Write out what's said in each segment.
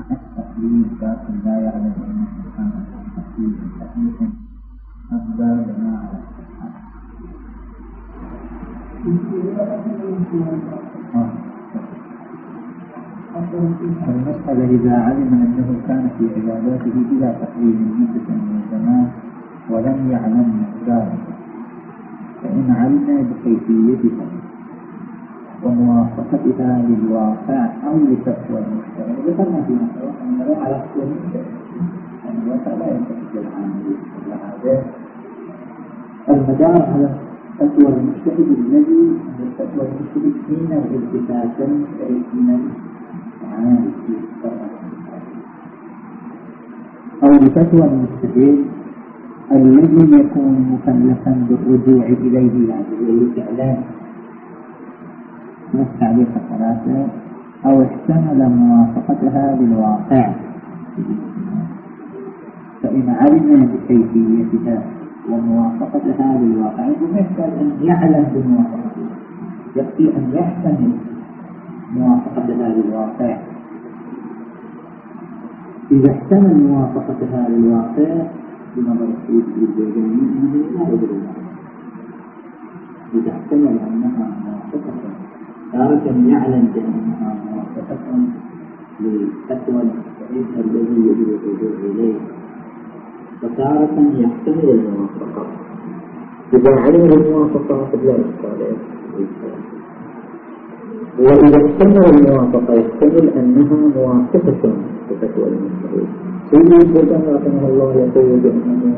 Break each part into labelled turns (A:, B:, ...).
A: التقليد لكن لا يعلم على المسألة إذا علم أنه كان في عباداته بلا تقليد مدة من الزمان ولم يعلم مقداره فإن علم بكيفيتها وموافقتها للواقع أو لفتوى المشتري ذكرنا في مسألة أنه على المشتري أن الواقع لا ينتهي العادات المدار على فتوى المجتهد الذي فتوى المجتهد حين التفاتا حين العامل أو لفتوى المجتهد الذي يكون مكلفا بالرجوع إليه يعني إعلان والتعليق ثلاثة أو احتمل موافقتها بالواقع فإن علم بكيفيتها وموافقتها للواقع يحتاج أن يعلم بموافقتها يكفي أن يحتمل موافقتها للواقع إذا احتمل موافقتها للواقع بنظر السيد الجيجاني أنه لا يدري. إذا احتمل أنها موافقة تارة بأنها موافقة لفتوى المستعيد الذي يجب الرجوع إليه. وتارة يحتمل الموافقة. إذا علم الموافقة فلا إشكال وإذا احتمل الموافقة يحتمل أنها موافقة لفتوى المستعيد سيدي البردان رحمه الله يقول بأنه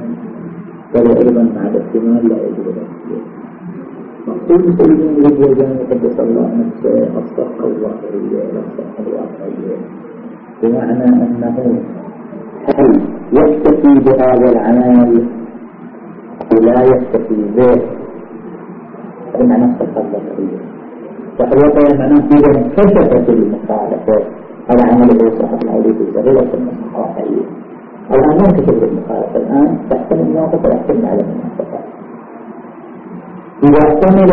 A: فلا أيضا بعد احتمال لا يجب الأسئلة سيدنا الوجدان قدس الله نفسه الصحة الظاهرية لا الصحة الواقعية بمعنى أنه هل يكتفي بهذا العمل لا يكتفي به بمعنى الصحة الظاهرية فهو معناه إذا انكشفت المخالفة هذا عمل صحة العودية الزهيرة في المصحة الآن ما انكشفت المخالفة الآن تحتمل الموافقة ويحتمل على الموافقة إذا احتمل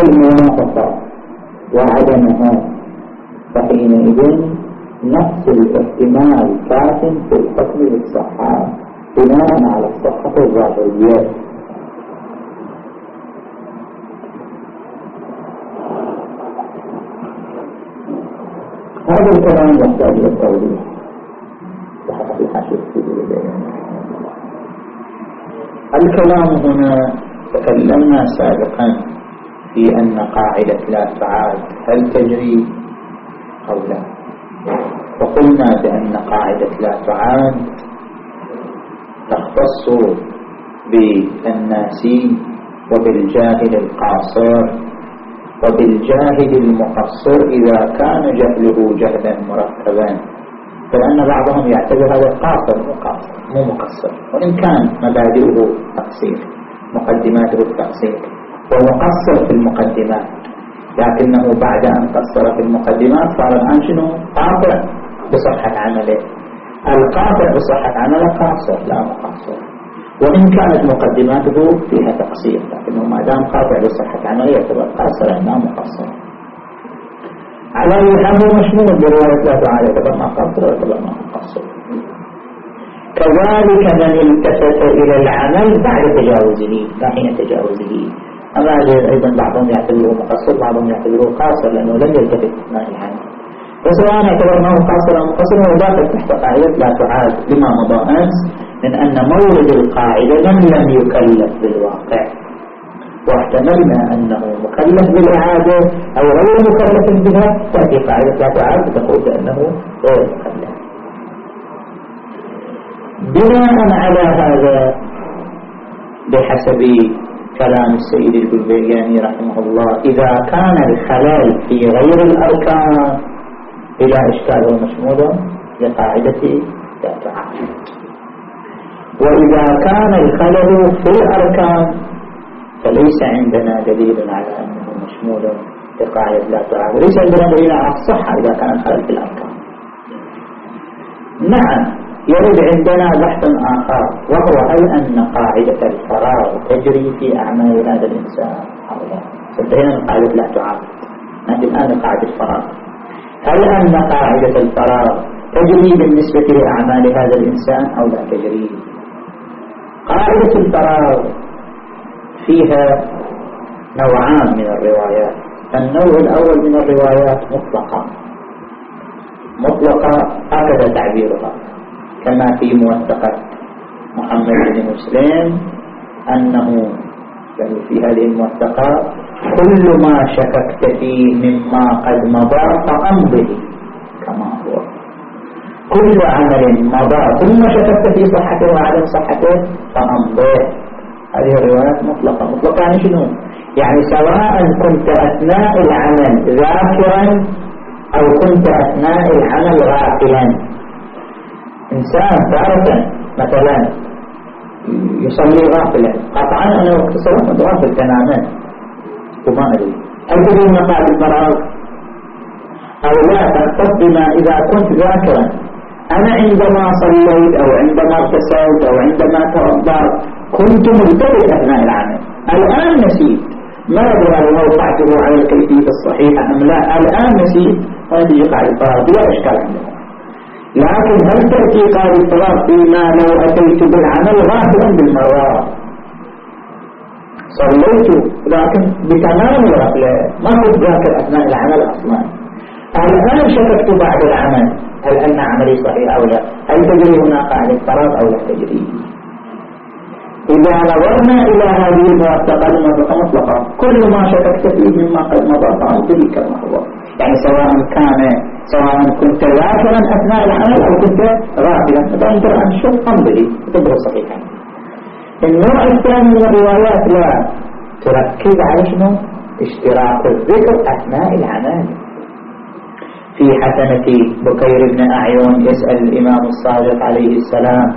A: وعدمها فحينئذ نفس الاحتمال كاف في الحكم بالصحة بناء على الصحة الظاهرية هذا الكلام يحتاج إلى التوضيح. حاشية الكلام هنا تكلمنا سابقا في أن قاعدة تعاد هل تجري أو لا؟ وقلنا بأن قاعدة تعاد تختص بالناسي وبالجاهل القاصر وبالجاهل المقصر إذا كان جهله جهلا مركبا. فلأن بعضهم يعتبر هذا قاصر مو قاصر مو مقصر. وإن كان مبادئه تقصير مقدماته التقصير ومقصر في المقدمات. لكنه بعد أن قصر في المقدمات صار الآن شنو؟ قاطع بصحة عمله. القاطع بصحة عمله قاصر لا مقصر. وإن كانت مقدماته فيها تقصير لكنه ما دام قاطع بصحة عمله يعتبر قاصرا لا مقصرا. على هو مشمول برواية لا تعالى يعتبر ما قاصر ويعتبر ما مقصر. كذلك من التفت إلى العمل بعد تجاوزه لا حين تجاوزه. أما أيضا بعضهم يعتبره مقصر بعضهم يعتبره قاصر لأنه لم يلتفت أثناء العمل فسواء اعتبرناه قاصرا مقصرا هو داخل تحت قاعدة لا تعاد لما مضى أمس من أن مورد القاعدة من لم يكلف بالواقع. واحتملنا أنه مكلف بالإعادة أو غير مكلف بها تأتي قاعدة لا تعاد تقول بأنه غير مكلف. بناء على هذا بحسب كلام السيد البلبياني رحمه الله. إذا كان الخلل في غير الأركان إلى إشكال ومشمول لقاعدة لا وإذا كان الخلل في الأركان فليس عندنا دليل على أنه مشمول لقاعدة لا تعالى وليس عندنا دليل على الصحة إذا كان الخلل في الأركان. نعم. يرد عندنا بحث آخر وهو هل أن قاعدة الفراغ تجري في أعمال هذا الإنسان؟ أو لا قاعدة لا تعارض نأتي الآن لقاعدة الفراغ. هل أن قاعدة الفراغ تجري بالنسبة لأعمال هذا الإنسان أو لا تجري؟ قاعدة الفراغ فيها نوعان من الروايات. النوع الأول من الروايات مطلقة. مطلقة هكذا تعبيرها. كما في موثقة محمد بن مسلم أنه يعني في هذه الموثقات كل ما شككت فيه مما قد مضى فأمضه كما هو. كل عمل مضى ثم شككت في صحته وعدم صحته فأمضه. هذه الروايات مطلقة. مطلقة يعني شنو؟ يعني سواء كنت أثناء العمل ذاكرا أو كنت أثناء العمل غافلا. إنسان تارة مثلا يصلي غافلا. قطعا أنا وقت صلاة غافل تماما وما أدري. هل تدري مقاعد الفراغ أو لا تختص بما إذا كنت ذاكرا. أنا عندما صليت أو عندما اغتسلت أو عندما توضأت كنت ملتفت أثناء العمل الآن نسيت. ما أدري هل وقعته على الكيفية الصحيحة أم لا؟ الآن نسيت. هذه الفراغ بلا إشكال عندنا لكن هل تأتي قال الفراغ فيما لو أتيت بالعمل غافلا بالمرات صليت لكن بتمام الغفلة. ما كنت ذاكر أثناء العمل أصلا. الآن شككت بعد العمل. هل أن عملي صحيح أو لا؟ هل تجري هناك عن الفراغ أو لا تجري إذا نظرنا إلى هذه الموثقة الموثقة مطلقة كل ما شككت فيه مما قد مضى فأنت كما هو. يعني سواء كان سواء كنت ذاكرا أثناء العمل أو كنت غافلا فتنظر عن الشيء تنبغي تبدو صحيحا. النوع الثاني من الروايات لا تركز على شنو؟ اشتراك الذكر أثناء العمل. في حسنة بكير بن أعين يسأل الإمام الصادق عليه السلام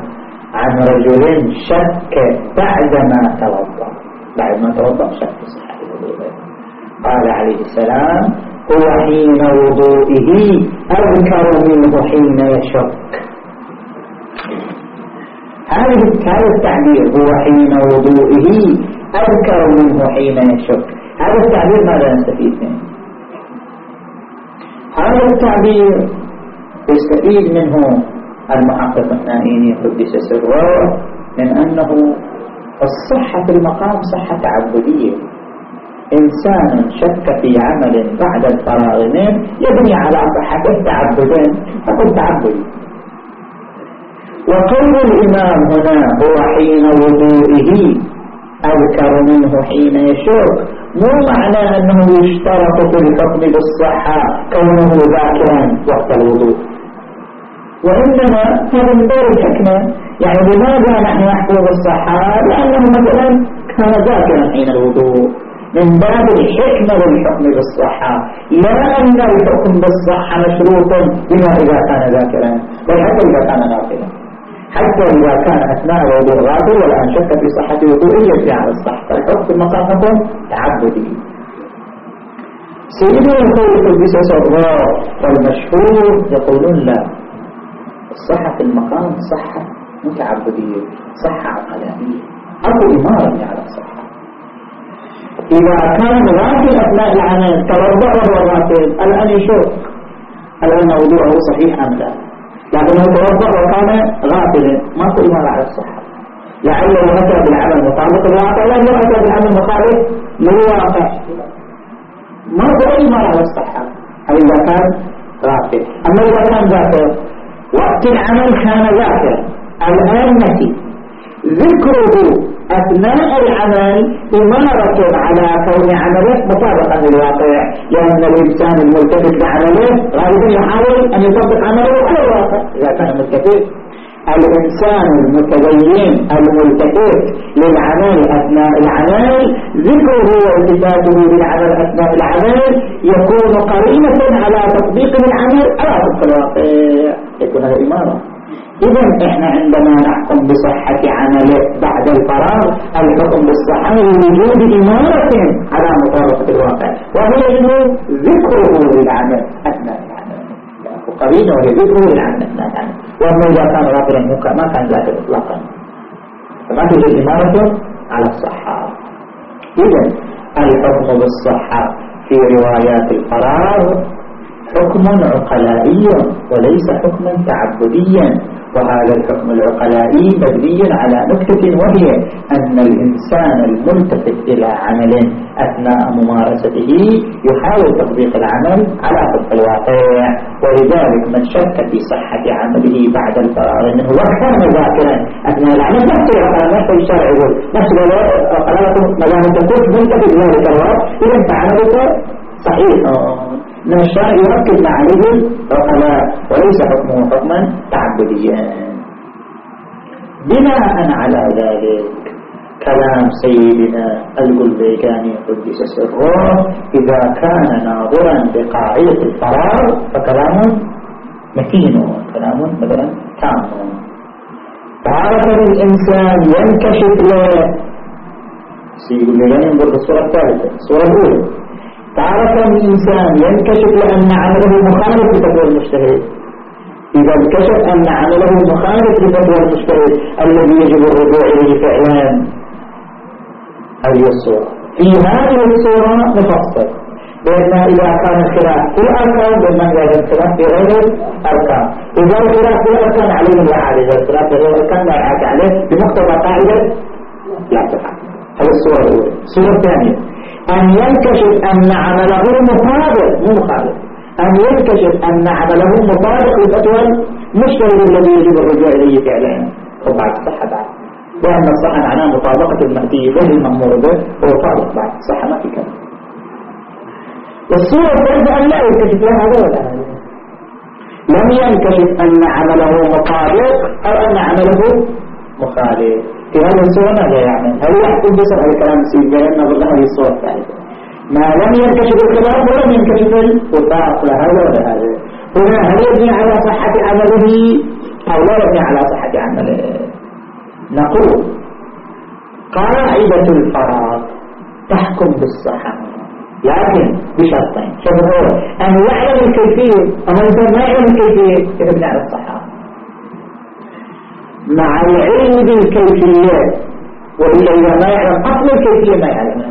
A: عن رجل شك بعدما توضأ. بعد ما توضأ شك صحيح قال عليه السلام هو حين وضوئه أذكر منه حين يشك. هذا التعبير هو حين وضوئه أذكر منه حين يشك. هذا التعبير ماذا نستفيد منه؟ هذا التعبير يستفيد منه المحقق النائيني قدس سره من أنه الصحة في المقام صحة تعبدية إنسان شك في عمل بعد الفراغ منه يبني على صحته تعبدين؟ فقل تعبدي. وقول الإمام هنا هو حين وضوئه أذكر منه حين يشك مو معنى أنه يشترط في الحكم بالصحة كونه ذاكرا وقت الوضوء. وإنما هذا من دور الحكمة. يعني لماذا نحن نحكم بالصحة لأنه مثلا كان ذاكرا حين الوضوء. من باب الحكمة للحكم بالصحة. لا أن الحكم بالصحة مشروط بما إذا كان ذاكرا بل حتى إذا كان غافلا حتى إذا كان أثناء الوضوء غافل ولا شك في صحة وضوء يجري على الصح فالحكم في المقام تعبدي سيدنا يقول البسس الله والمشهور يقولون لا. الصحة في المقام صحة متعبدية صحة عقلانية. أو إمارة على الصحة. إذا كان غافل أثناء العمل توضأ وهو غافل. الآن يشك الآن وضوءه صحيح أم لا؟ لكنه توضأ وكان غافلا. ما إيمان على الصحة. لعله أتى بالعمل مطابق الواقع لأنه أتى بالعمل مخالف للواقع ما إيمان على الصحة. إذا كان غافل. أما إذا كان ذاكر وقت العمل كان ذاكر الآن نسي ذكره أثناء العمل إمارة على كون عمله مطابقا للواقع لأن الإنسان الملتفت بعمله غالبا يحاول أن يطبق عمله على الواقع إذا كان ملتفت. الإنسان المتدين الملتفت للعمل أثناء العمل ذكره والتفاته للعمل أثناء العمل يكون قرينة على تطبيق العمل على الواقع. يكون هذا إمارة. إذا إحنا عندما نحكم بصحة عمله بعد الفراغ الحكم بالصحة لوجود إمارة على مطابقة الواقع. وهي ذكره للعمل. أثناء العمل. قرينة وهي ذكره للعمل. أثناء العمل وأما إذا كان غافلا ما كان ذاك إطلاقا. فما توجد إمارة على الصحة. إذا الحكم بالصحة في روايات الفراغ حكم عقلائي وليس حكما تعبديا وهذا الحكم العقلائي مبني على نكتة وهي أن الإنسان الملتفت إلى عمل أثناء ممارسته يحاول تطبيق العمل على طبق الواقع ولذلك من شك في صحة عمله بعد الفراغ منه وكان ذاكرا أثناء العمل نفس العقل نفس الشرع يقول نفس العقل ما دام أنت كنت ملتفت ذلك الوقت إذا فعملك صحيح من الشرع يركز عليه العقلاء وليس حكمه حكما تعبديا. بناء على ذلك كلام سيدنا القلبيكاني قدس سره إذا كان ناظرا بقاعدة الفراغ فكلام متين كلام مثلا تام. تعرف الإنسان ينكشف له سيد القلبيكاني ينظر بالصورة الثالثة الصورة الأولى تعرف الإنسان ينكشف لأن عمله مخالف لفتوى المجتهد. إذا انكشف أن عمله مخالف لفتوى المجتهد الذي يجب الرجوع إليه فعلا هذه الصورة. في هذه الصورة نفصل. بأن إذا كان الخلاف في الأركان بأن إذا الخلاف في غير الأركان. إذا الخلاف في الأركان عليه الإعادة إذا الخلاف في غير الأركان لا إعادة عليه. بمقتضى قاعدة لا تفعل. هذه الصورة الأولى. الصورة الثانية. أن ينكشف أن عمله مطابق مو مخالف أن ينكشف أن عمله مطابق لفتوى المجتهد الذي يجب الرجوع إليه فعلا. وبعد الصحة بعد. وأن الصحة معناه مطابقة المهدي للمأمور به هو طابق بعد. الصحة ما في كلام. والصورة الثالثة أن لا ينكشف له هذا ولا لم ينكشف أن عمله مطابق أو أن عمله مخالف في هذه الصورة ماذا يعمل هل يحكم بسرعة الكلام لأن نظر هذه الصورة الثالثة ما لم ينكشف الخلاف ولم ينكشف الوفاق لا هذا ولا هذا هنا هل يبني على صحة عمله أو لا يبني على صحة عمله نقول قاعدة الفراغ تحكم بالصحة لكن بشرطين شرط أن يعلم الكيفية أما الإنسان ما يعلم الكيفية يبني على الصحة مع العلم بالكيفيات وإلا إذا ما يعلم أصل الكيفية ما يعلمها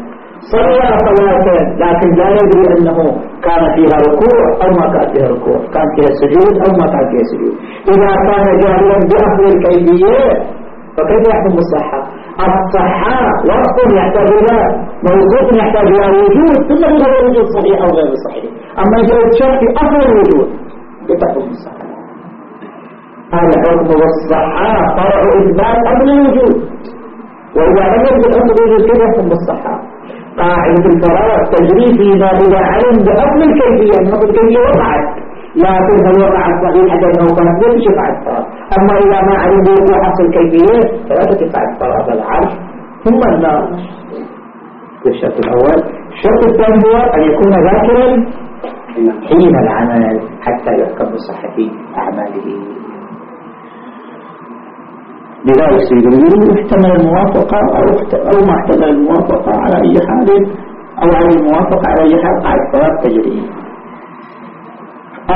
A: صلى صلاة لكن لا يدري أنه كان فيها ركوع أو ما كان فيها ركوع. كان فيها سجود أو ما كان فيها سجود. إذا كان جاهلا بأصل الكيفيات فكيف يحكم بالصحة؟ الصحة وصف يحتاج إلى موجود يحتاج إلى وجود ثم إلى وجود صحيح أو غير صحيح. أما إذا شك في أصل الوجود يتحكم بالصحة؟ الحكم والصحة فرع إثبات أمر الوجود. وإذا لم يثبت أمر الوجود كيف يحكم بالصحة قاعدة الفراغ تجري فيما إذا علم بأصل الكيفية أن الكيفية وقعت. لكن هل وقعت صحيحة أنه كانت لا تشفع أما إذا ما علم بوقوع أصل الكيفية فلا تشفع الفراغ العرش. ثم النار. الشرط الأول. الشرط الثاني هو أن يكون ذاكرا حين العمل حتى يحكم بصحة أعماله. لذلك سيقولون احتمل الموافقة أو, أو ما احتمل الموافقة على أي حال أو على الموافقة على أي حال قاعد ثلاث تجري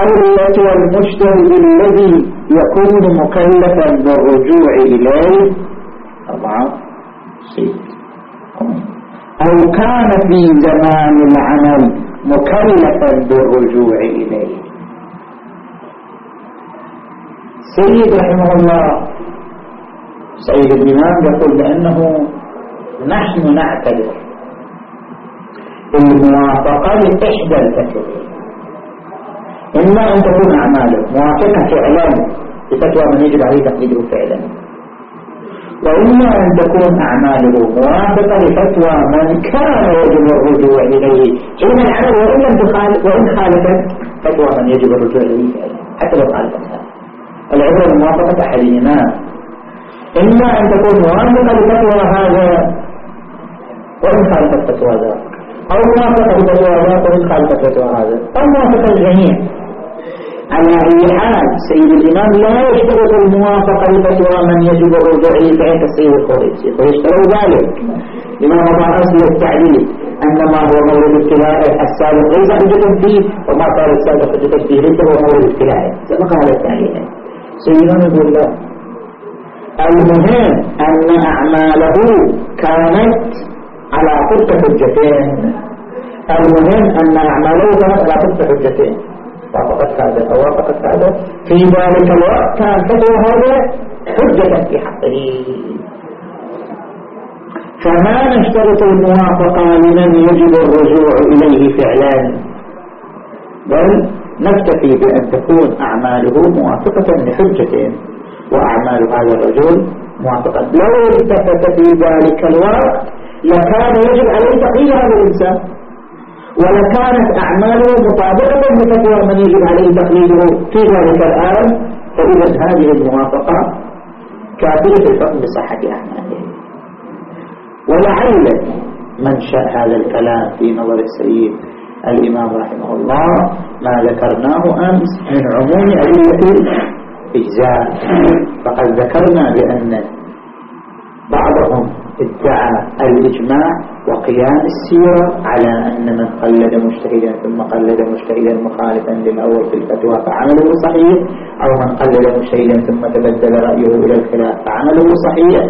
A: التي المجتهد الذي يكون مكلفا بالرجوع إليه أربعة ست أو كان في زمان العمل مكلفا بالرجوع إليه. سيد رحمه الله سيد الإمام يقول بأنه نحن نعتبر الموافقة لإحدى الفتوى. إما أن تكون أعماله موافقة فعلا لفتوى من يجب عليه تقليده فعلا. وإما أن تكون أعماله موافقة لفتوى من كان يجب الرجوع إليه حين العمل وإن لم تخالف وإن خالفت فتوى من يجب الرجوع إليه فعلا حتى لو خالفتها العبرة بموافقة أحدهما إما أن تكون موافقة لفتوى هذا وإن خالف الفتوى ذاك. أو موافقة لفتوى ذاك وإن خالف الفتوى هذا. أو موافقة الجميع على أي حال سيد الإمام لا يشترط الموافقة لفتوى من يجب الرجوع إليه كالسيد الخريجي ويشترط ذلك. لما وضع أصل التعليل أن ما هو مورد ابتلاء السابق ليس حجة فيه وما صار السابق حجة فيه ليس هو مورد ابتلاء. سبق هذا التعليل سيدنا يقول لا. المهم أن أعماله كانت على فرق حجتين. المهم أن أعماله كانت على فرق حجتين. وافقت هذا وافقت هذا في ذلك الوقت كان فتوى هذا حجة في حقه. فما نشترط الموافقة لمن يجب الرجوع إليه فعلا. بل نكتفي بأن تكون أعماله موافقة لحجة وأعمال هذا الرجل موافقة. لو التفت في ذلك الوقت لكان يجب عليه تقليل هذا الإنسان. ولكانت أعماله مطابقة لفتوى من يجب عليه تقليده في ذلك الآن فإذا هذه الموافقة كافية الحكم بصحة أعماله. ولعل منشأ هذا الكلام في نظر السيد الإمام رحمه الله ما ذكرناه أمس من عموم أدلة الإجزاء فقد ذكرنا بأن بعضهم ادعى الإجماع وقيام السيرة على أن من قلد مجتهدا ثم قلد مجتهدا مخالفا للأول في الفتوى فعمله صحيح أو من قلد مجتهدا ثم تبدل رأيه إلى الخلاف فعمله صحيح.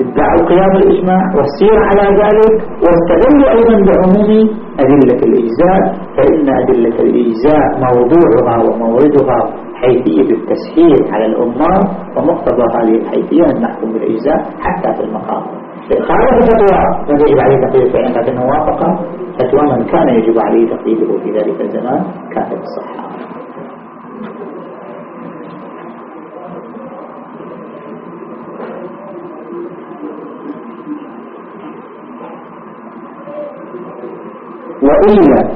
A: ادعوا قيام الإجماع والسيرة على ذلك واستدلوا أيضا بعموم أدلة الإجزاء فإن أدلة الإجزاء موضوعها وموردها حيثية التسهيل على الأمة ومقتضى هذه الحيثية أن نحكم بالإجزاء حتى في المقام. خالف فتوى من يجب عليه تقليد فإن لكنه وافق. فتوى من كان يجب عليه تقليده في ذلك الزمان كانت الصحة وإلا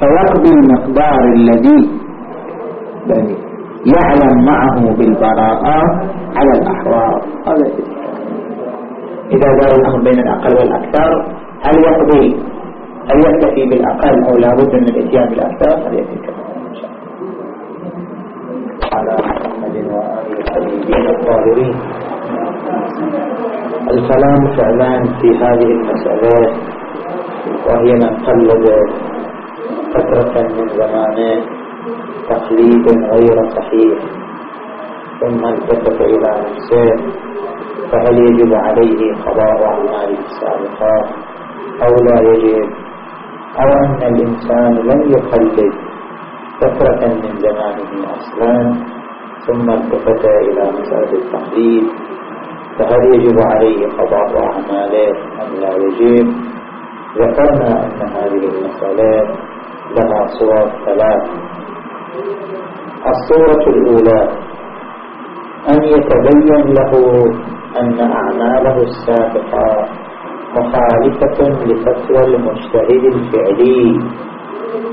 A: فيقضي المقدار الذي يعلم معه بالبراءة على الأحوال هذا إذا دار الأمر بين الأقل والأكثر هل يقضي؟ هل يكتفي بالأقل أو لابد من الإتيان بالأكثر؟ هل كما على محمد وآله الطاهرين. الكلام فعلا في هذه المسألة وهي من قلد فترة من زمانه. تقليد غير صحيح. ثم التفت إلى نفسه. فهل يجب عليه قضاء أعماله السابقة أو لا يجب؟ أو أن الإنسان لم يقلد فترة من زمانه أصلا؟ ثم التفت إلى مسألة التقليد. فهل يجب عليه قضاء أعماله أم لا يجب؟ ذكرنا أن هذه المسألة لها صور ثلاث. الصورة الأولى أن يتبين له أن أعماله السابقة مخالفة لفتوى المجتهد الفعلي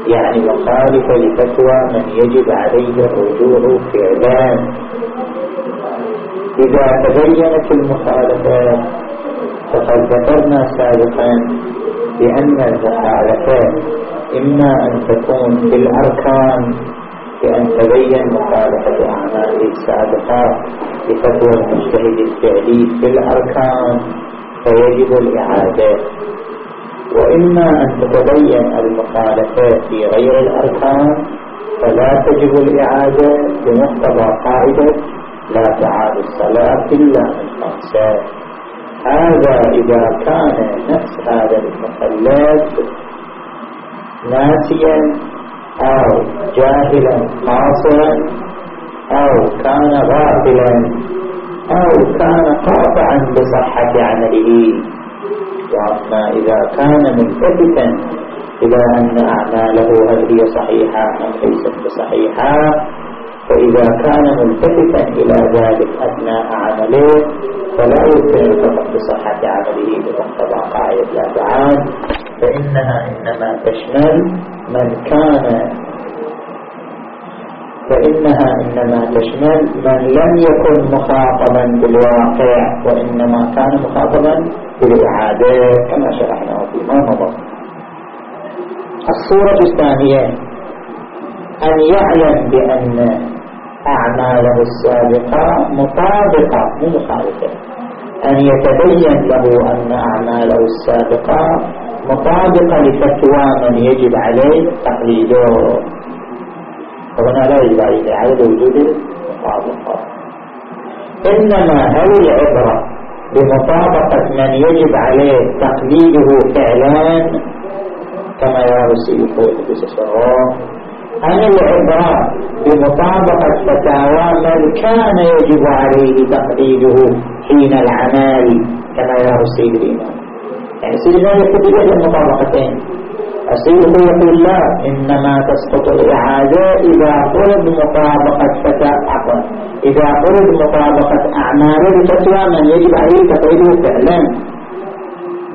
A: يعني مخالفة لفتوى من يجب عليه الرجوع فعلا. إذا تبينت المخالفة فقد ذكرنا سابقا بأن المخالفة إما أن تكون في الأركان بأن تبين مخالفة أعماله السابقة لفتوى المجتهد الفعلي في الأركان فيجب الإعادة. وإما أن تتبين المخالفة في غير الأركان فلا تجب الإعادة بمقتضى قاعدة لا تعاد الصلاة إلا من خمسة هذا إذا كان نفس هذا المخلد ناسيا أو جاهلا قاصرا أو كان غافلا أو كان قاطعا بصحة عمله. وأما إذا كان ملتفتا إلى أن أعماله هل هي صحيحة أم ليست بصحيحة فإذا كان ملتفتا إلى ذلك أثناء عمله فلا يمكن الفقه بصحة عمله بمقتضى قاعدة لا تعاد فإنها إنما تشمل من كان فإنها إنما تشمل من لم يكن مخاطبا بالواقع وإنما كان مخاطبا بالإعادة كما شرحناه فيما مضى. الصورة الثانية أن يعلم بأن أعماله السابقة مطابقة مخالفة. أن يتبين له أن أعماله السابقة مطابقة لفتوى من يجب عليه تقليده. وهنا لا يجب عليه إعادة وجود المطابقة إنما هل العبرة بمطابقة من يجب عليه تقليده فعلا؟ كما يرى السيد قدس أن العبرة بمطابقة فتاوى من كان يجب عليه تقليده حين العمل كما يرى السيد الإمام. يعني الإمام يكتب إلى المطابقتين السيد يقول لا إنما تسقط الإعادة إذا فرض مطابقة فتاة عفوا. إذا فرض مطابقة أعمال الفتوى من يجب عليه تقليده فعلا.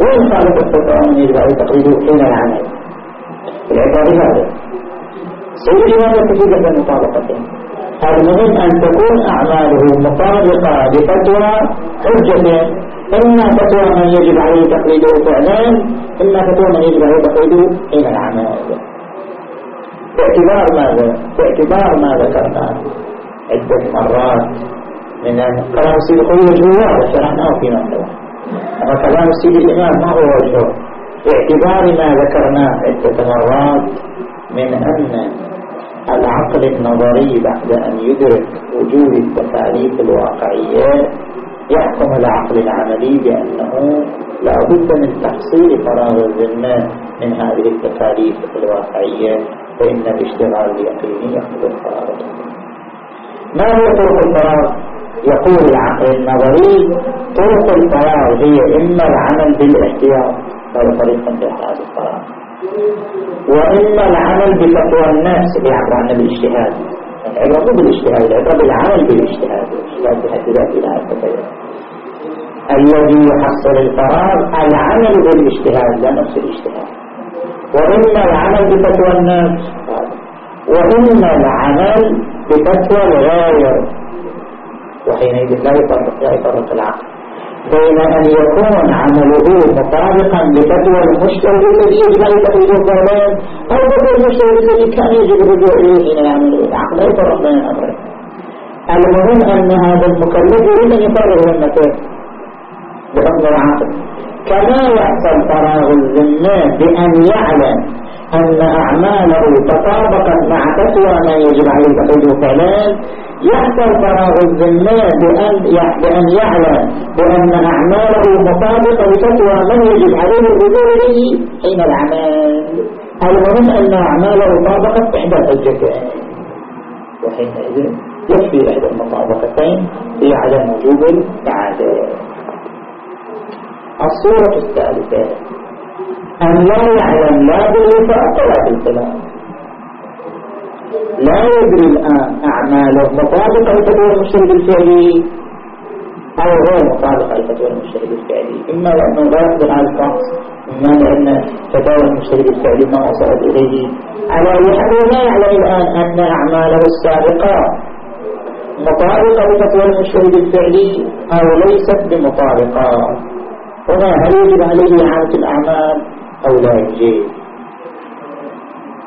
A: وإن خالف الفتوى من يجب عليه تقليده حين العمل. العبارة هذا سيد الإمام يكتب المطابقتين المهم أن تكون أعماله مطابقة بفتوى حجة إما فتوى من يجب عليه تقليده فعلا إما فتوى من يجب عليه تقليده حين العمل. باعتبار ماذا؟ باعتبار ما ذكرنا عدة مرات من كلام السيد الخوي هو واضح شرحناه في مكتبه أما كلام السيد الإمام ما هو وجهه؟ باعتبار ما ذكرناه عدة مرات من أن العقل النظري بعد أن يدرك وجود التكاليف الواقعية يحكم العقل العملي بأنه لا بد من تحصيل فراغ الذمة من هذه التكاليف الواقعية فإن الاشتغال اليقيني يحمل الفراغ ما هو طرق الفراغ؟ يقول العقل النظري طرق الفراغ هي إما العمل بالاحتياط هذا طريق انتهاء الفراغ وإما العمل بفتوى الناس يعبر عن بالاجتهاد العبرة مو بالاجتهاد العبرة بالعمل بالاجتهاد. الاجتهاد بحد لا أتبين الذي يحصل القرار العمل بالاجتهاد لا نفس الاجتهاد. وإما العمل بفتوى الناس. وإما العمل بفتوى الغاير وحينئذ لا يفرق لا يفرق العقل. بين أن يكون عمله مطابقا لفتوى الذي يجب أن يتخذه فعلا أو فتوى المشتري الذي كان يجب الرجوع إليه حين يعمل العقل لا يفرق بين الأمرين المهم أن هذا المكلف يريد أن يفرغ ذمته بحكم العقل. كما يحصل فراغ الذمة بأن يعلم أن أعماله تطابقت مع فتوى ما يجب عليه تخذه فعلا يحصل فراغ الذمة بأن, بأن يعلم بأن أعماله مطابقة لفتوى من يجب عليه الرجوع إليه حين العمل. المهم أن أعماله طابقت عند الحجتين وحينئذ يكفي إحدى المطابقتين في عدم وجوب التعادل. الصورة الثالثة أن لا يعلم لا بالوفاق ولا بالخلاف لا يدري الآن أعماله مطابقة لفتوى المشترك الفعلي أو غير مطابقة لفتوى المشترك الفعلي. إما لأنه لا يقدر على الفحص إما لأن فتوى المشترك الفعلي ما وصلت إليه. على يحل لا يعلم الآن أن أعماله السابقة مطابقة لفتوى المشترك الفعلي أو ليست بمطابقة. وما هل يجب عليه إعادة الأعمال أو لا يجب؟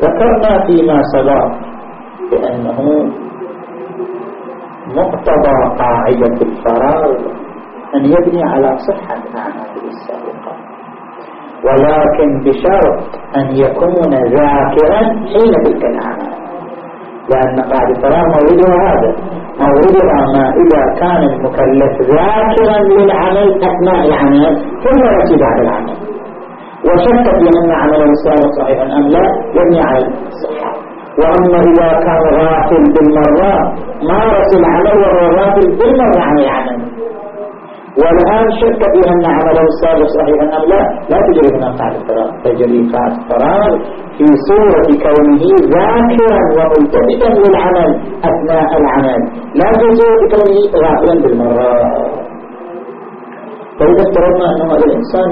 A: ذكرنا فيما سبق بأنه مقتضى قاعدة الفراغ أن يبني على صحة أعماله السابقة. ولكن بشرط أن يكون ذاكرا حين تلك الأعمال. لأن قاعدة الفراغ موردها هذا موردها ما إذا كان المكلف ذاكرا للعمل أثناء العمل ثم يأتي بعد العمل. وشك في أن عمله السابق صحيحا أم لا يبني على الصحة وأما إذا كان غافل بالمرة مارس العمل وهو غافل بالمرة عن العمل والآن شك في أن عمله السابق صحيحا أم لا لا تجري هنا قاعدة الفراغ تجري قاعدة الفراغ في صورة كونه ذاكرا وملتفتا للعمل أثناء العمل. لا في صورة كونه غافلا بالمرة فإذا افترضنا أن هذا الإنسان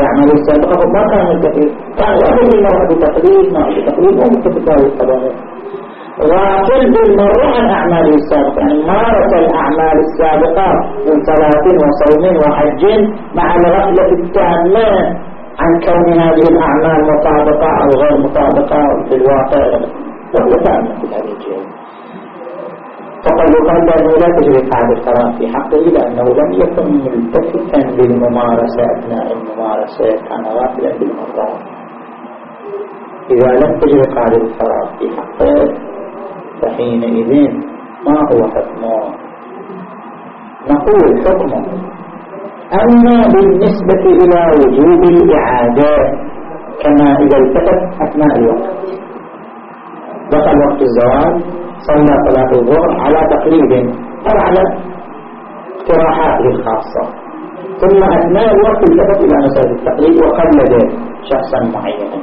A: يعمل السابقة ما كان التقليد كان يأخذ المرأة بتقليد ما بتقليد ومتفق هذه القضايا غافل بالمرة عن أعماله السابقة يعني مارس الأعمال السابقة من صلاة وصوم وحج مع الغفلة التامة عن كون هذه الأعمال مطابقة أو غير مطابقة في الواقع. غفلة تامة في هذه الجهة فقد يقال بأنه لا تجري قاعدة القرار في حقه لأنه لم يكن ملتفتا للممارسة أثناء الممارسة كان غافلا بالمرة إذا لم تجري قاعدة القرار في حقه فحينئذ ما هو حكمه نقول حكمه أما بالنسبة إلى وجوب الإعادة كما إذا التفت أثناء الوقت. دخل وقت الزواج صلى صلاة الظهر على تقريب أو على اقتراحاته الخاصة ثم أثناء الوقت التفت إلى مسألة التقليد وقلد شخصا معينا.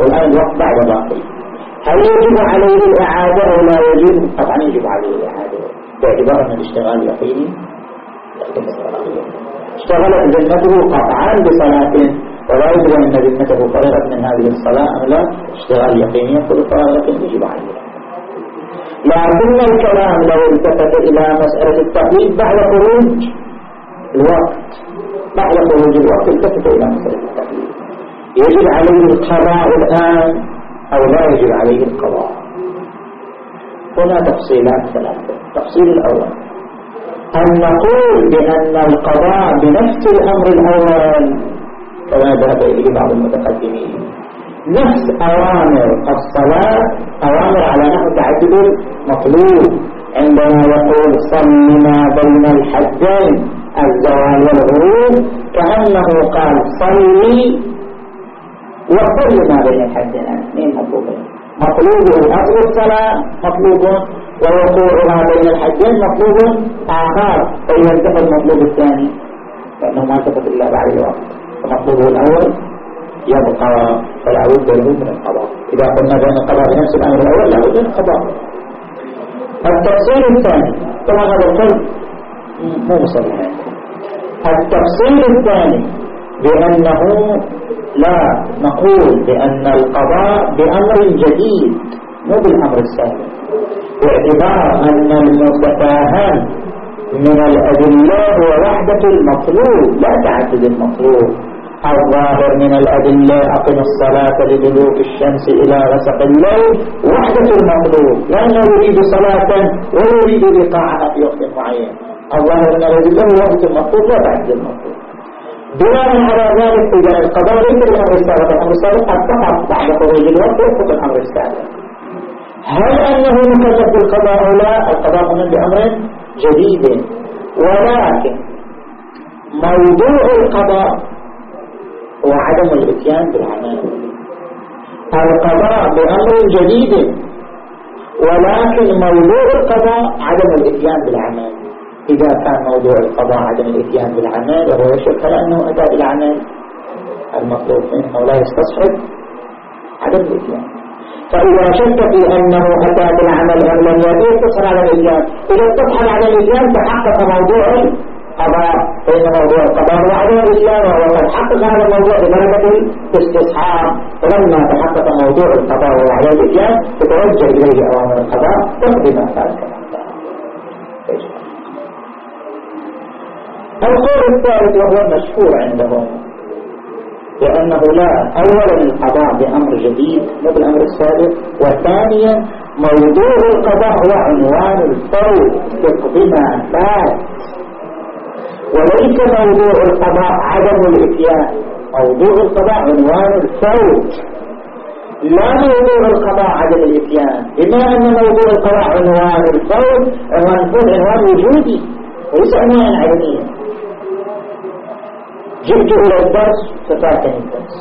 A: والآن الوقت بعد باقي. هل يجب عليه الإعادة أو لا يجب؟ طبعا يجب عليه الإعادة. باعتبار أن الاشتغال يقيني اشتغلت ذمته قطعا بصلاة. ولا يجب أن ذمته فرغت من هذه الصلاة أم لا؟ اشتغال يقيني يقول لكن يجب عليه. لكن الكلام لو التفت إلى مسألة التقليد بعد خروج الوقت بعد خروج الوقت التفت إلى مسألة التقليد يجب عليه القضاء الآن أو لا يجب عليه القضاء؟ هنا تفصيلات ثلاثة. التفصيل الأول. أن نقول بأن القضاء بنفس الأمر الأول؟ كما ذهب إليه بعض المتقدمين. نفس أوامر. الصلاة أوامر على نحو تعدد المطلوب عندما يقول صل ما بين الحجين الزوال والغروب كأنه قال صلي وصل ما بين الحجين. اثنين مطلوبين مطلوب أصل الصلاة مطلوب ووقوع ما بين الحجين مطلوب آخر انتهى المطلوب الثاني. فإنه ما تفت إلا بعد الوقت. فمطلوبه الأول يبقى فلا بد له من القضاء إذا قلنا بأن القضاء بنفس الأمر الأول لا بد من القضاء التفصيل الثاني طبعا هذا القول مو مصرح التفصيل الثاني بأنه لا نقول بأن القضاء بأمر جديد مو بالأمر السابق باعتبار أن المتفاهم من الأدلة هو وحدة المطلوب لا تعدد المطلوب الظاهر من الأدلة أقم الصلاة لدلوك الشمس إلى غسق الليل وحدة المطلوب لأنه يريد صلاة ويريد لقاءها في وقت معين. الظاهر من الأدلة هو وحدة المطلوب لا بعد المطلوب. بناء على ذلك إذا القضاء ليس الأمر السابق الأمر السابق قد تقع بعد خروج الوقت يسقط الأمر السابق. هل أنه مكلف بالقضاء أو لا؟ القضاء هنا بأمر جديد. ولكن موضوع القضاء هو عدم الاتيان بالعمل. القضاء بأمر جديد ولكن موضوع القضاء عدم الاتيان بالعمل. إذا كان موضوع القضاء عدم الاتيان بالعمل وهو يشك أنه أتى بالعمل المطلوب منه لا يستصحب عدم الاتيان. فإذا شك في أنه أتى بالعمل أم لم يأتي يستصحب على الاتيان. إذا استصحب على الاتيان تحقق موضوع قضاء فإن موضوع القضاء هو عدم الإسلام وهو قد حقق هذا الموضوع بدرجة الاستصحاب فلما تحقق موضوع القضاء وهو عدم الإسلام تتوجه إليه أوامر القضاء تقضي ما كان القول الثالث وهو المشهور عندهم لأنه لا أولا القضاء بأمر جديد مو بالأمر السابق وثانيا موضوع القضاء هو عنوان الفور تقضي ما فات وليس موضوع القضاء عدم الاتيان. موضوع القضاء عنوان الفوت لا موضوع القضاء عدم الاتيان. بما أن موضوع القضاء عنوان الفوت عنوان الفوت عنوان وجودي وليس عنوان عدمية جئت إلى الدرس ففاتني الدرس.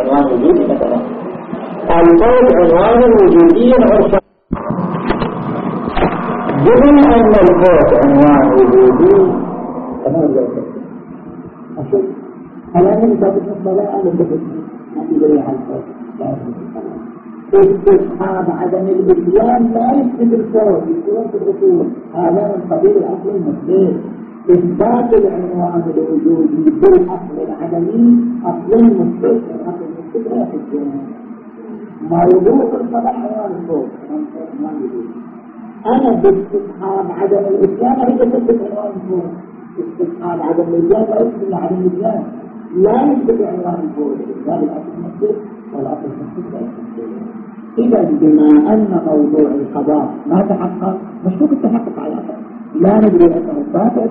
A: عنوان وجودي مثلا. الفوت عنوان وجودي عرفا بما أن الفوت عنوان وجودي تمام لو أشوف. أنا باب الصلاة ما دليل على استصحاب عدم الإتيان لا يكتب الفوز في الأصول هذا من قبيل الأصل المسلم. إثبات العنوان الوجودي بالأصل العدمي أصل مستقر الأصل المستقر لا يحجون. موضوع الصلاة عنوان الفوز أنا باستصحاب عدم الإتيان هي تثبت عنوان الفوز استثقال عدم الإجابة أو استثقال عدم الإجابة لا يثبت عنوان الفوز. باب الأصل المسجد والأصل المسجد إذا بما أن موضوع القضاء ما تحقق مشروط التحقق على الأقل لا ندري أنه فاتت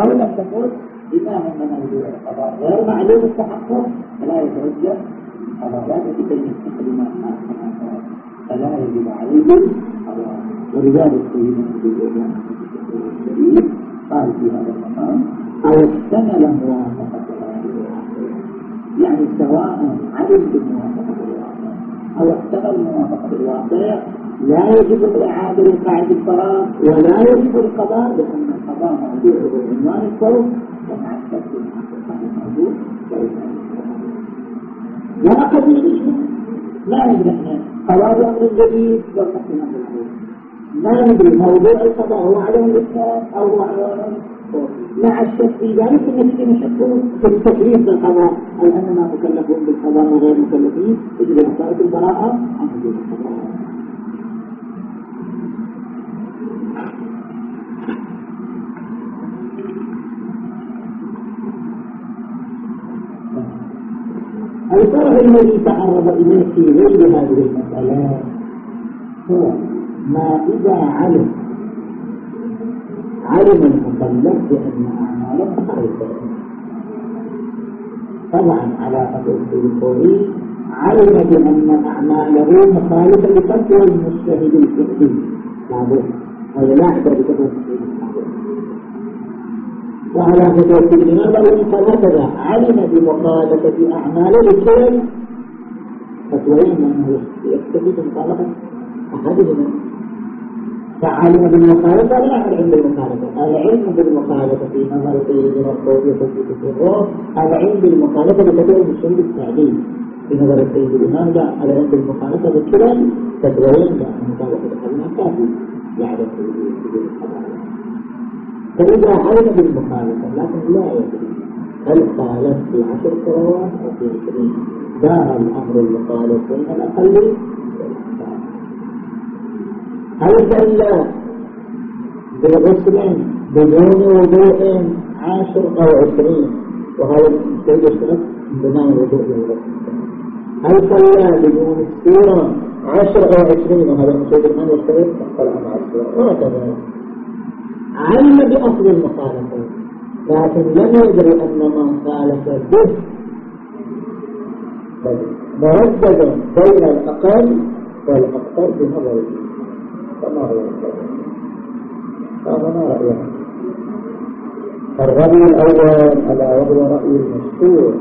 A: أو لم تقول بما أن موضوع القضاء غير معلوم التحقق فلا يتوجه على ذلك كي يستقبل ما فلا يجب عليه ولذلك سيدنا قال في هذا المقام أو احتمل موافقة يعني سواء علم بموافقة الواقع أو احتمل موافقة الواقع لا يجب الإعادة لقاعدة الفراغ ولا يجب القضاء لأن القضاء موضوع بعنوان الفوق ومع الشك لا قد يجب لا ندري إحنا قرار أمر جديد لو تحكينا ما ندري موضوع القضاء هو عدم الإسلام أو هو مع الشك في ذلك النتيجة نشك في التكليف بالقضاء. هل أننا مكلفون بالقضاء وغير مكلفين. يجب مسألة البراءة عن وجود القضاء الفرع الذي تعرض إليه في غير هذه المسألة هو ما إذا علم. علم المكلف بأن أعماله خارجة طبعا على الأصول الفوري علم بأن أعماله مخالفة لفتوى المجتهد الفقهي. لابد هذا لا أعتبر بفتوى وعلى فتوى لماذا لأنك هكذا علم بمخالفة أعماله للشيء. فتوين أنه يكتفي بمخالفة أحدهما فعلم بالمخالفة لا العلم بالمخالفة. العلم بالمخالفة في نظر سيدنا الصوت يثبت الروح العلم بالمخالفة بتدعو بالشهود التعديل في نظر السيد الإمام لا العلم بالمخالفة بالكلام تدوين لا المخالفة بحلنا كافي. يعرف وجود القضايا فإذا علم بالمخالفة لكن لا يدري هل خالف في عشر سنوات أو في عشرين دار الأمر المخالف من الأقل هل بغسل بدون وضوء عاشر أو عشرين وهذا الشيء بناء الوضوء للغسل هل صلى بدون السورة عشر أو عشرين؟ وهذا المقصود الآن يشترك الصلاة مع السورة علم بأصل المخالفة لكن لم يدري أن من خالف به مردد بين الأقل والأكثر بنظر فما هو هذا ما الرأي الأول على وهو رأي المشهور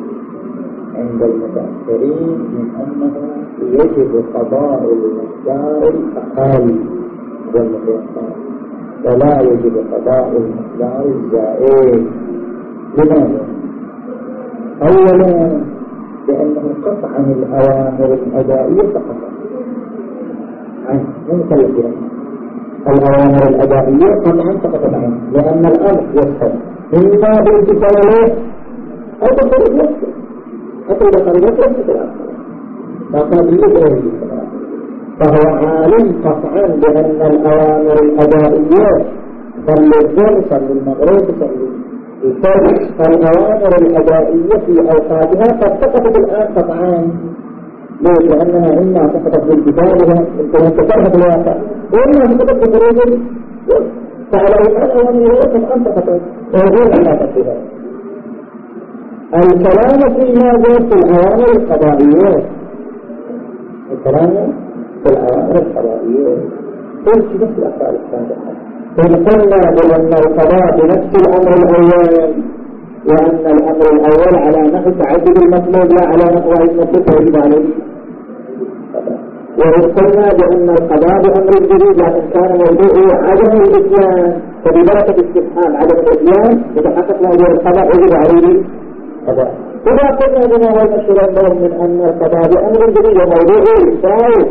A: عند المتأخرين من أنه يجب قضاء المقدار الأقل والمتوقع ولا يجب قضاء المقدار الزائد. لماذا؟ أولا لأنه قطعا الأوامر الأدائية فقط. عنه مو الأوامر الأدائية قطعا سقطت عنه لأن الأمر يسهل إما بالامتثال أو بالخروج يسهل حتى إذا يسهل الأمر فقد يجري فهو عالم قطعا بأن الأوامر الأدائية صلي الظهر صلي المغرب صلي الفرق الأوامر الأدائية في أوقاتها قد سقطت الآن قطعا ليش؟ لأنها إما بالكتابها يمكن أن تكرهت الواقع. وإما سقطت بخروج فعلى الآن أوامر الواقع أن سقطت ويقول على تفسيرها الكلام في هذا في الأوامر القضائية الكلام في الأوامر القضائية قلت نفس الأفعال السابقة؟ إن قلنا بأن القضاء بنفس الأمر الأول وأن الأمر الأول على نحو تعدد المطلوب لا على نحو المطلوب فيجب عليه. وإن قلنا بأن القضاء بأمر جديد لكن كان موضوعه عدم الإتيان. فببركة استفهام عدم الإتيان. يتحقق موضوع القضاء يجب عليه. قضاء. إذا قلنا بما المشهور عندهم من أن القضاء بأمر جديد وموضوعه يساوي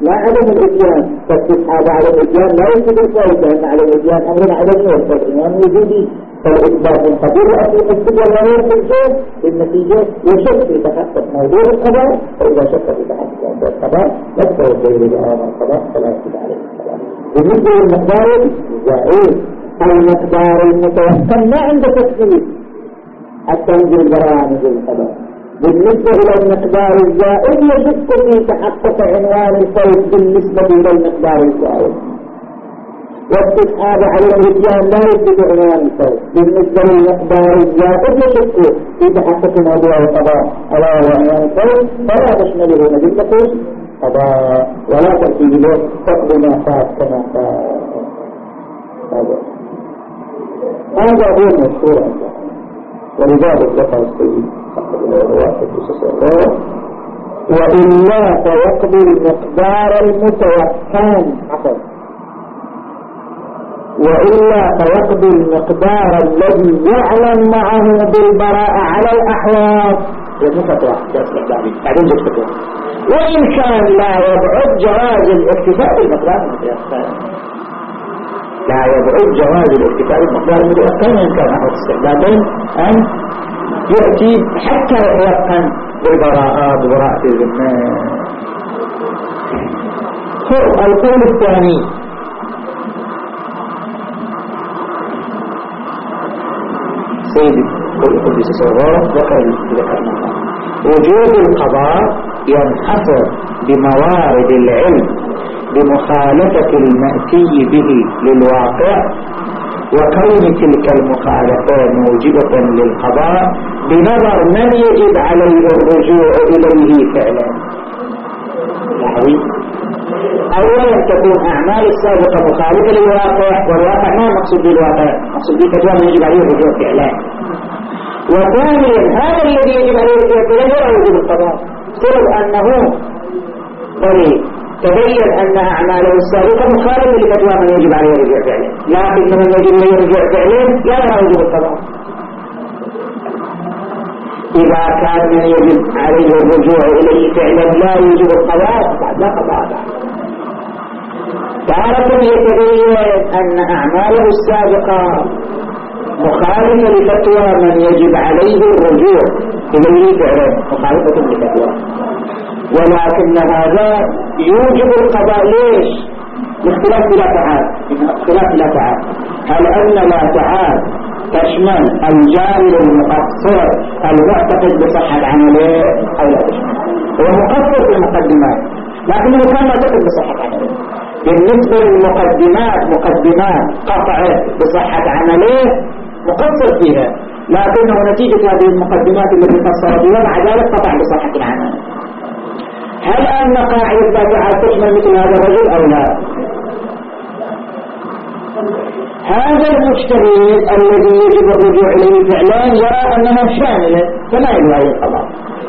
A: لا عدم الإتيان. فاستصحاب عدم الإتيان. لا يمكن الفائدة لأن عدم الإتيان أمر عدمي والإيمان وجودي فالإثبات قدير أصل السجن لا يمكن شيء بالنتيجة يشك في تحقق موضوع القضاء. فإذا شك في تحقق موضوع القضاء يكثر الدليل بأمر القضاء فلا يكتب عليه القضاء. بالنسبة للمقدار الزائد المقدار المتوكل ما عنده تفصيل حتى ينزل برامج القضاء بالنسبة إلى المقدار الزائد يشك في تحقق عنوان الفوز بالنسبة إلى المقدار الزائد. والتسعاب على الرجال لا يثبت عنوان الفوز. بالنسبة للمقدار الزائد يشك في تحقق موضوع القضاء. هو عنوان الفوز فلا تشمله مدلة قضاء ولا تأتي له فقد ما فات كما فات. هذا. هو المشهور ولذلك ذكر السيد وإلا فيقضي المقدار المتوقن عفوا. وإلا فيقضي المقدار الذي يعلم معه بالبراءة على الأحواض. بعدين وإن كان لا يبعد جواز الاكتفاء بالمقدار. لا يبعد جواز الاكتفاء بالمقدار المتوقن إن كان أحد استخدامين أن يأتي حتى يتيقن بالبراءة ببراءة الذمة القول الثاني. سيد القدس صغار ذكر وجود القضاء ينحصر بموارد العلم. بمخالفة المأتي به للواقع وكون تلك المخالفة موجبة للقضاء بنظر من يجب عليه الرجوع إليه فعلا؟ أولا تكون أعمال السابقة مخالفة للواقع والواقع ما المقصود بالواقع مقصود به فتوى من يجب عليه الرجوع فعلا. وثانيا هذا الذي يجب عليه الرجوع فعلا لا وجود القضاء. سبب أنه طريق. تبين أن أعماله السابقة مخالفة لفتوى من يجب عليه الرجوع فعلا لكن من يجب عليه الرجوع فعلا لا وجود القضاء. إذا كان من يجب عليه الرجوع إليه فعلا لا يوجب القضاء بعد قضاء تارة يتبين أن أعماله السابقة مخالفة لفتوى من يجب عليه الرجوع إليه فعلا. مخالفة لفتوى. ولكن هذا يوجب القضاء. ليش؟ لاختلاف لا تعال اختلاف لا تعال هل أن لا تعال تشمل الجاهل المقصر المعتقد بصحة عمله أو لا تشمل. هو مقصر في المقدمات لكنه كان معتقد بصحة عمله. بالنسبة للمقدمات مقدمات قطعت بصحة عمله مقصر فيها لكنه نتيجة هذه المقدمات التي قصر بها مع ذلك قطع بصحة العمل. هل أن قاعدة لا تشمل مثل هذا الرجل أو لا؟ هذا المجتهد الذي يجب الرجوع إليه فعلا يرى أنها شاملة فما يجب عليه القضاء.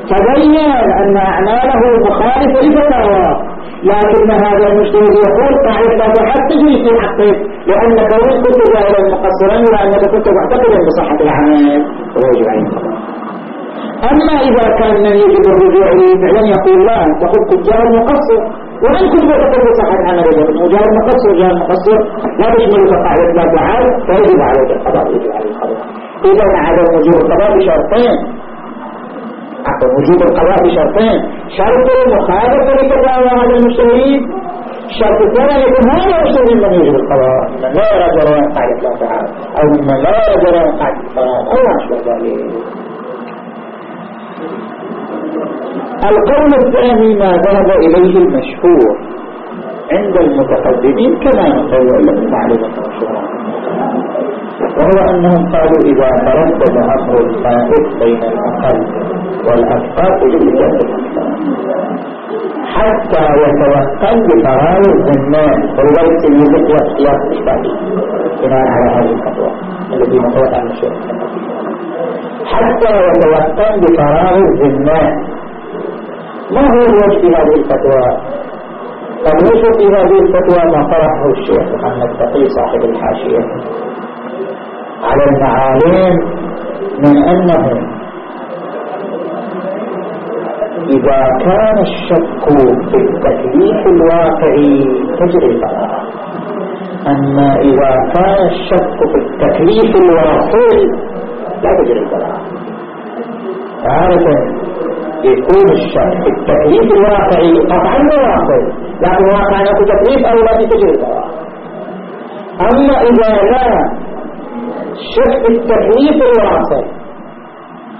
A: تبين أن أعماله مخالفة لفتاوى لكن هذا المجتهد يقول قاعدة تحد تجري في حقك لأنك وإن جاهلا مقصرا وأنك كنت معتقدا بصحة العمل ويجب عليه القضاء. أما إذا كان من يجب الرجوع إليه فعلا يقول لا أنت جاهل مقصر. وإن كنت معتقد بصحة عمل جاهل مقصر جاهل مقصر. لا تشملك قاعدة لا تعال فيجب عليك القضاء يجب عليه القضاء إذا عدم وجوب القضاء بشرطين. حتى وجود القضاء بشرطين. شرط المخالفة لتداوى هذا المجتهد شرط الثاني يكون هذا المجتهد من يوجد القضاء. من لا يرى جرائم قاعدة لا تعالى أو من لا يرى جرائم قاعدة أو ما أشبه ذلك القول الثاني ما ذهب إليه المشهور عند المتقدمين كما نقول لكم معلومة مشهورة وهو أنهم قالوا إذا تردد أمر الفائت بين الأقل والأكثر لجهة حتى يتوكل بقرار الزمان ولذلك يجب واختيار الإشباهي بناء على هذه الفتوى التي نقول عن الشيخ حتى يتوكل بقرار الزمان ما هو الوجه في هذه الفتوى؟ الوجه في هذه الفتوى ما طرحه الشيخ محمد تقي صاحب الحاشية؟ على المعالم من أنه إذا كان الشك في التكليف الواقعي تجري أما إذا كان الشك في التكليف الواقعي لا تجري البراءة عادة يكون الشك في التكليف الواقعي. قطعا واقعي لكن واقعا يكون تكليف أو لا البراءة أما إذا لا شك التكليف الواقعي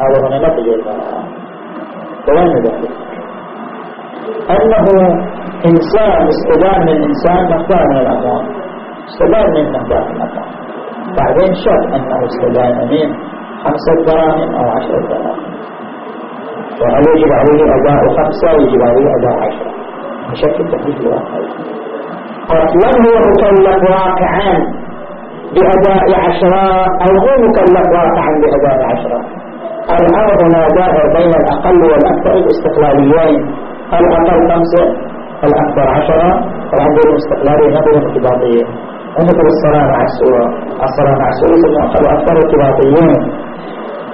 A: هذا هنا لا البراءة وين ذلك أنه إنسان استدان من إنسان مقدار من الأموال. استدان من مقدار من الأموال. بعدين شك أنه استدان من خمسة دراهم أو عشرة دراهم. وهل يجب عليه أداء خمسة ويجب عليه أداء عشرة بشكل تكليف الواقعي قتلا هو مكلف واقعا بأداء عشرة أو هو مكلف واقعا بأداء عشرة؟ هنا دائر بين الأقل والأكثر الاستقلاليين. الأقل خمسة الأكثر عشرة وعندهم استقلالية نظرة ارتباطية ومثل الصلاة مع السورة الصلاة مع السورة ثم أقل أكثر ارتباطيين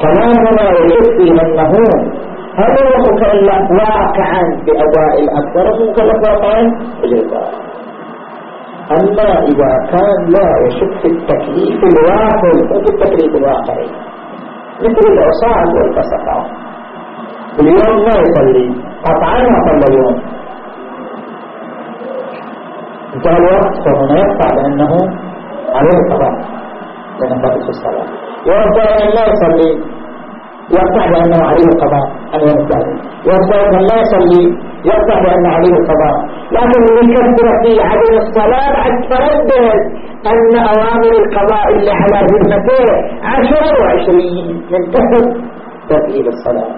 A: كمان هنا يكفي أنه هل هو مكلف واقعا بأداء الأكثر مكلف واقعا بجزاء أما إذا كان لا يشك في التكليف الواقعي وفي التكليف الواقعي مثل العصاة والفسقة اليوم ما يصلي قطعا ما صلى اليوم انتهى الوقت فهنا يقطع بأنه عليه القضاء لأنه فاتت الصلاة ويقطع أن لا يصلي يقطع بأنه عليه القضاء يوم الثاني أن لا يصلي يقطع بأن عليه القضاء. لكن يكثر في عدم الصلاة بعد تردد أن أوامر القضاء اللي على ذمته عشرة وعشرين ينتهي تكليف الصلاة.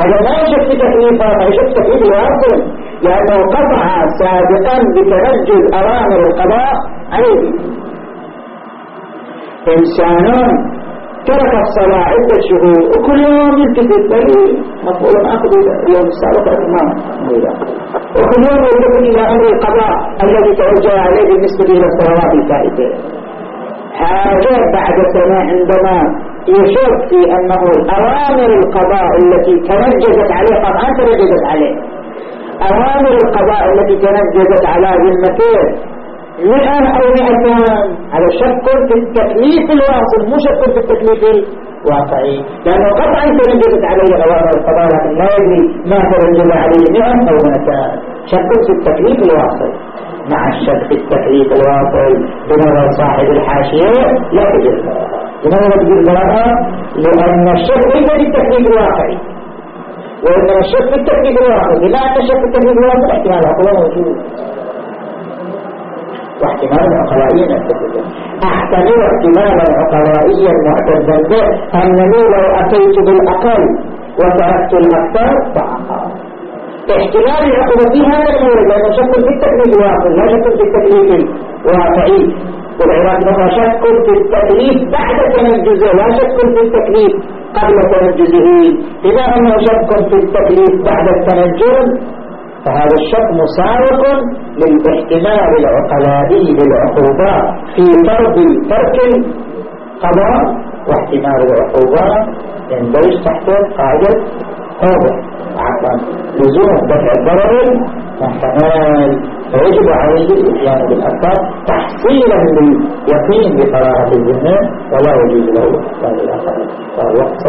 A: هذا ما يشك في تكليفه ما يشك تكليف الواصل. لأنه قطع سابقا بتنجز أوامر القضاء عليه. إنسان ترك الصلاة عدة شهور وكل يوم يلتفت لي مفعول أخذ اليوم السابق الإمام وكل يوم يلتفت إلى أمر القضاء الذي توجه عليه بالنسبة إلى الصلوات الفائتة. هذا بعد سنة عندما يشك في أنه أوامر القضاء التي تنجزت عليه طبعا تنجزت عليه. أوامر القضاء التي تنجزت على ذمته مئة أو مئتان على شك في التكليف الواصل مو شك في التكليف الواقعي. لأنه قطعا تنجزت عليه أوامر القضاء لكن لا يدري ما تنجز عليه مئة أو مئتان شك في التكليف الواصل. مع الشك في التكليف الواصل بنظر صاحب الحاشية لا تجد لماذا براءة؟ لأن الشك ليس بالتكليف الواقعي. وإن الشك في التكليف الواقعي. أن الشك في التكليف الواقعي احتمال عقلا موجود. واحتمالا عقلائيا يعتقد احتمل احتمالا عقلائيا معتدا به أنني لو أتيت بالأقل وتركت الاكثر فأقام. احتمال العقوبة في هذا المورد لأنه شك في التكليف الواقعي لا شك في التكليف الواقعي. والعراق لها شك في التكليف بعد تنجزه لا شك في التكليف قبل تنجزه. بما أنه شك في التكليف بعد التنجز فهذا الشك مساوق للاحتمال العقلائي للعقوبة في فرض ترك القضاء واحتمال العقوبة يندرج تحت قاعدة واضح عفوا لزوم دفع الضرر محتمل فيجب عليه الاتيان بالأكثر تحصيلا لليقين بقراءة الذهن ولا يجوز له هذا الآخر فالوقت